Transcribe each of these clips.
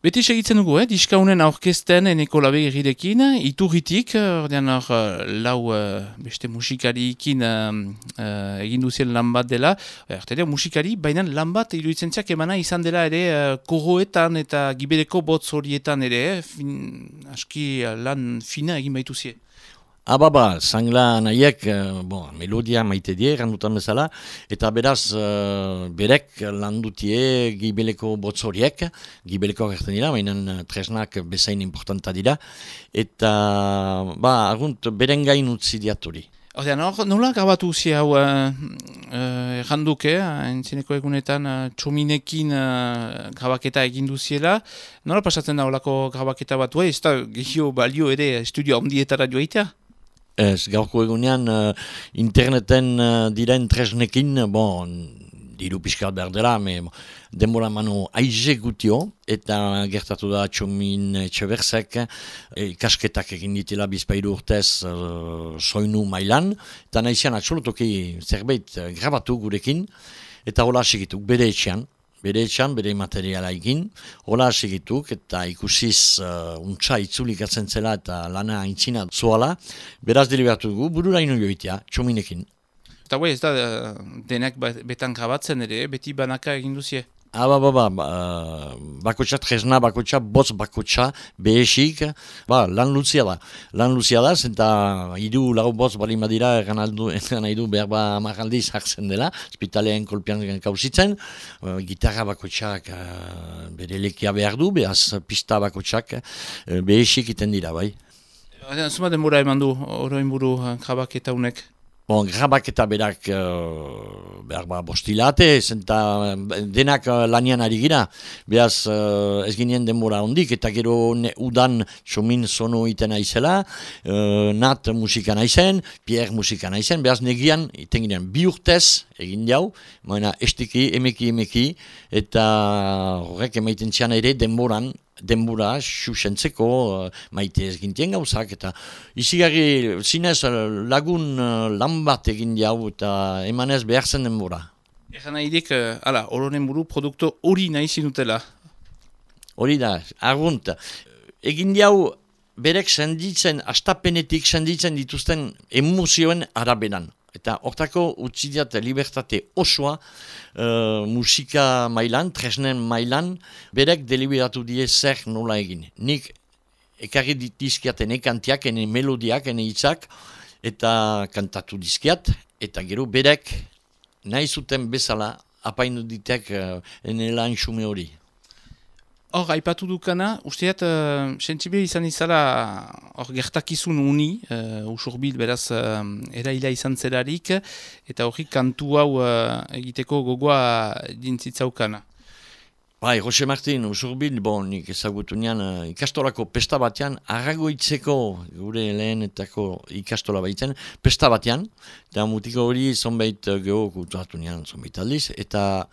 Beti segitzen dugu, eh? diskaunen aurkezten eneko labe irirekin, iturritik, ordean hor lau beste musikariikin uh, egin duzien lan bat dela, erteria musikari, baina lan bat iruditzen emana izan dela ere uh, koroetan eta gibereko botz horietan ere, eh? fin, aski lan fina egin baitu zie. Ababa, zangla nahiek, uh, bon, melodia maite die, randutan bezala, eta beraz, uh, berek landutie gibeleko botzoriek, gibeleko gertzen dira, mainan uh, tresnak bezain importanta dira, eta, ba, argunt, beren gain utzi diaturi. Ordean, hor, nola grabatu zi hau uh, uh, randuke, entzineko egunetan uh, txominekin uh, grabaketa egin duziela, nola pasatzen da holako grabaketa bat, ez da gehio balio ere studio ondietara joaitea? Ez, gaurko egunean uh, interneten uh, diren tresnekin, bon, diru pixkat behar dela, me, denbora manu aize gutio, eta gertatu da txomin etxeberzek, e, kasketak egin ditela bizpairu urtez uh, soinu mailan, eta nahizian atxolotoki zerbait grabatu gurekin, eta hola segituk, bere etxean, bere etxan, bere materiala egin, hola segituk eta ikusiz uh, untsa itzulik zela eta lana aintzina zuala, beraz deliberatu dugu, burura ino joitea, txominekin. Eta ez da, denak betan grabatzen ere, beti banaka egin duzie? Aba, ba, ba, ba, uh, bakotxa tresna, bakotxa, botz bakotxa, behesik, ba, lan luzia da. Lan luzia da, zenta idu lau botz bali madira, egan nahi du behar ba amaraldiz hartzen dela, spitalean kolpian kauzitzen, uh, gitarra bakotxak uh, bere lekia behar du, behaz pista bakotxak, uh, behesik iten dira, bai. Zuma denbora eman du, oroin buru, jabak eta unek? Bon, grabak eta berak uh, behar ba bostilate, zenta denak uh, lanian ari gira, behaz uh, ez ginen denbora hondik, eta gero ne, udan somin sono iten aizela, uh, nat musika naizen, Pierre musika naizen, behaz negian, iten ginen bi urtez egin jau, maena estiki, emeki, emeki, eta horrek emaiten zian ere denboran, denbura xuxentzeko uh, maite ez gintien gauzak eta izigarri zinez lagun uh, lan bat egin jau eta emanez behar zen denbora. Egan nahi dik, uh, ala, oronen buru produkto hori nahi zinutela? Hori da, argunt, egin jau berek senditzen, astapenetik senditzen dituzten emozioen araberan. Eta hortako utzidiat libertate osoa uh, musika mailan, tresnen mailan, berek deliberatu die zer nola egin. Nik ekarri dizkiat ene kantiak, ene melodiak, ene hitzak, eta kantatu dizkiat, eta gero berek nahi zuten bezala apaindu ditek uh, ene lan xume hori. Hor, haipatu dukana, usteat, uh, izan izala, hor, gertakizun uni, uh, usurbil beraz, uh, eraila izan zerarik, eta hori kantu hau uh, egiteko gogoa dintzitzaukana. Bai, Jose Martin, usurbil, bon, nik ezagutu nian, uh, ikastolako pesta batean, arragoitzeko, gure lehenetako ikastola baitzen, pesta batean, eta mutiko hori zonbait uh, geho kutuatu nian, zonbait aldiz, eta...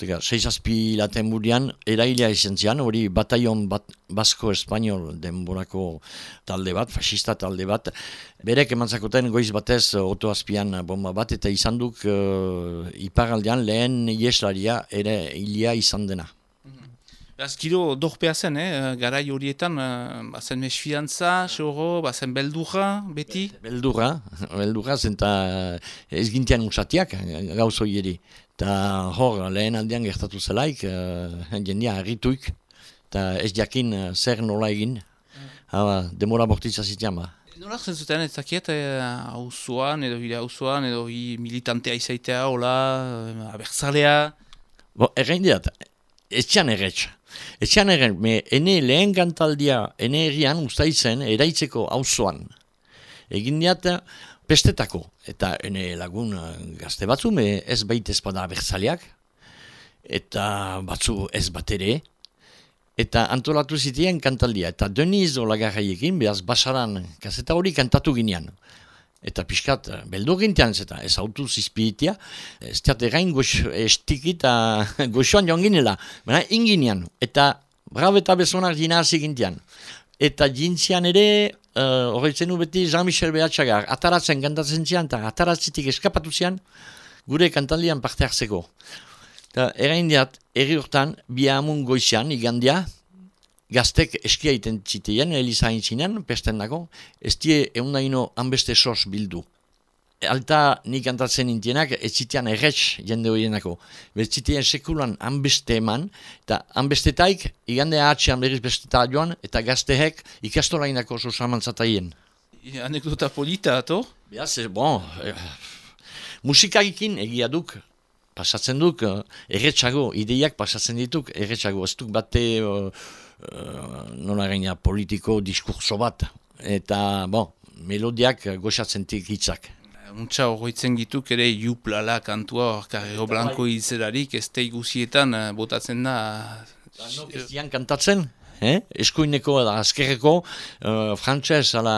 Tega, seizazpi laten burian, erailea izan zian, hori bataion bat, basko-espainol denborako talde bat, fascista talde bat. Berek emantzakoten goiz batez otoazpian bomba bat, eta izan duk uh, iparaldean lehen ieslaria ere hilia izan dena. Azkiro dorpea zen, eh? garai horietan, uh, bazen mesfiantza, xoro, bazen beldurra, beti? Beldurra, beldurra, zenta ez gintian usatiak, gauzo hieri. Eta hor, lehen aldean gertatu zelaik, uh, jendia harrituik, eta ez jakin uh, zer nola egin, mm. Haba, demora bortitza zitean ba. Nola zen zuten ez zakiet, hau eh, zuan, edo hile hau zuan, edo hi militantea izaitea, hola, abertzalea? Bo, errein diat, ez txan erretx. Ez txan erretx, me ene lehen gantaldia, ene errian, usta izen, eraitzeko hau zuan. Egin diat, pestetako. Eta ene lagun eh, gazte batzu, me ez baita espada bertzaleak, eta batzu ez bat ere, eta antolatu zitien kantaldia. Eta Deniz olagarraiekin, behaz basaran kaseta hori kantatu ginean. Eta pixkat, eh, beldu gintean zeta, ez autu zizpiditia, ez teate gain estiki eta goxoan joan ginela, baina inginean, eta brabeta bezonak dina hasi gintean. Eta jintzian ere, uh, horretzen beti Jean-Michel Behatxagar, ataratzen kantatzen zian, eta ataratzitik eskapatu zian, gure kantaldian parte hartzeko. Eta erain diat, erri hortan, bi amun goizian, igandia, gaztek eskia iten ziteien, eliza hain pesten dago, ez die egun daino hanbeste sos bildu. Alta nik antatzen intienak, ez zitean erretz jende horienako. Ez sekulan hanbeste eman, eta hanbestetaik, igande ahatxean berriz besteta joan, eta gaztehek ikastolainako susamantzataien. Anekdota polita, ato? Beaz, bon, eh, musikagikin egia duk, pasatzen duk, uh, erretxago, ideiak pasatzen dituk, erretxago, ez duk bate, uh, uh, nola gaina, politiko diskurso bat, eta, bon, melodiak goxatzen tik hitzak. Untsa horretzen gituk ere juplala kantua, karrero blanko izelarik, ez teiguzietan botatzen da. Ez dian kantatzen? eh? eskuineko eta azkerreko, uh, frantxez, ala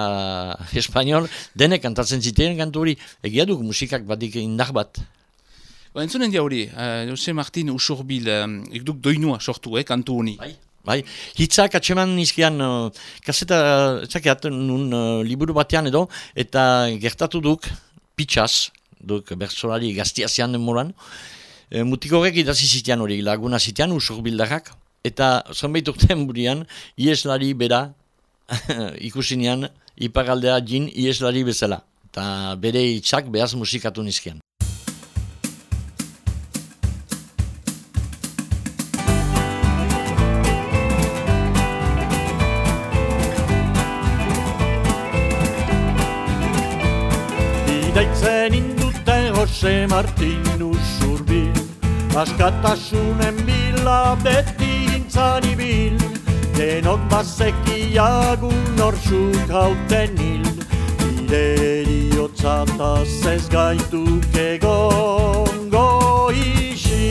espanol, denek kantatzen zitean kantu hori, egia duk musikak badik indar bat. Ba, entzunen dia hori, uh, Jose Martin Usurbil, um, ikduk doinua sortu, eh, kantu honi. Bai, bai. Hitzak atseman nizkian, uh, kaseta, etzakeat, nun uh, liburu batean edo, eta gertatu duk, pitxaz, duk bertsolari gaztiazian den moran, uh, mutiko horrek idazi zitean hori, laguna zitean, Usurbildarrak, eta zonbait urtean burian, ieslari bera, ikusinean, ipagaldea jin ieslari bezala. Eta bere itxak behaz musikatu nizkian. Martin Usurbil. Askatasunen bila beti dantzan ibil, denok bazekiagun norsuk hauten hil, ideri otzataz ez gaituk egon goixi.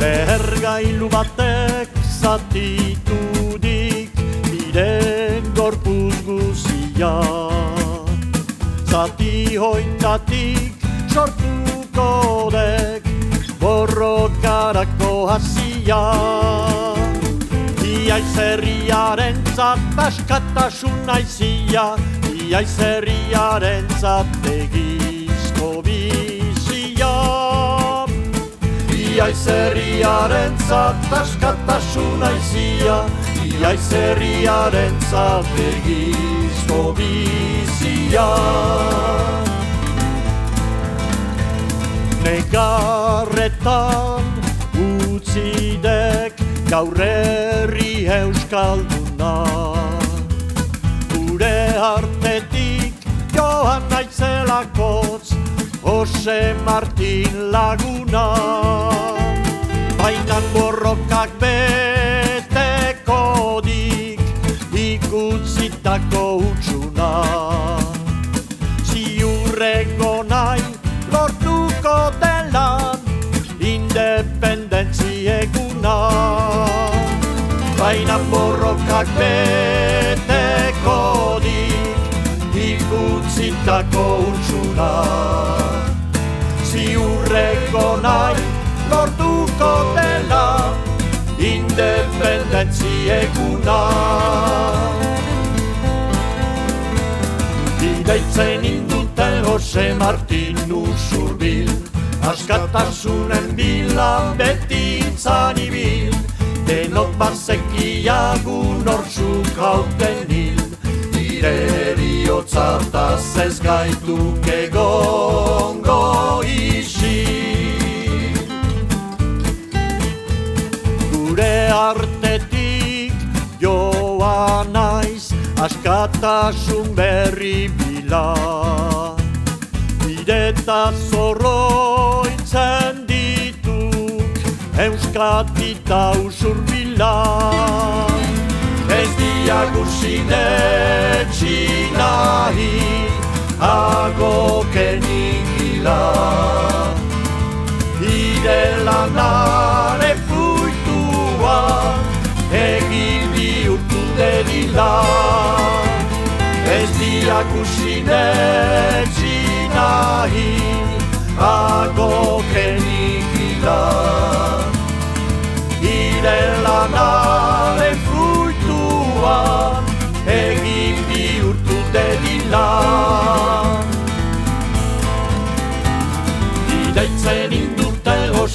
Leher batek zatitudik, hoitatik sortuko dek, borrokarako hasia. Iaiz herriaren zat askatasun naizia Iaiz herriaren egizko bizia. Iaiz herriaren zat askatasun naizia Iaiz herriaren zat egizko bizia Negarretan utzidek gaur herri euskalduna. Gure hartetik joan naitzelakotz Jose Martin laguna. Bainan borrokak beteko dik ikutzitako utxuna Ziurreko nahi lortuko dela independentzi eguna Ideitzen induten Jose Martin usurbil Askatasunen bila beti itzan ibil. Denok bazekiagun orzuk hauten hil Ireri otzartaz ez gaituk egongo isi Gure artetik joa naiz Askatasun berri bila. Bideta zorroitzen dituk Euskatita usurbila Ez diagusine txinahi Agoken ikila Ire lanare fuitua Egin bihurtu dedila Ez diagusine txinahi Agoken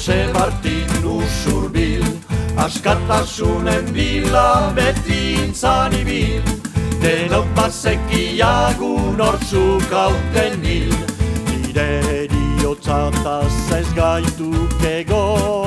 Jose Martin usurbil Askatasunen bila beti intzan ibil Denok bazekiagu nortzuk hauten hil Nire eriotza eta zez gaituk egon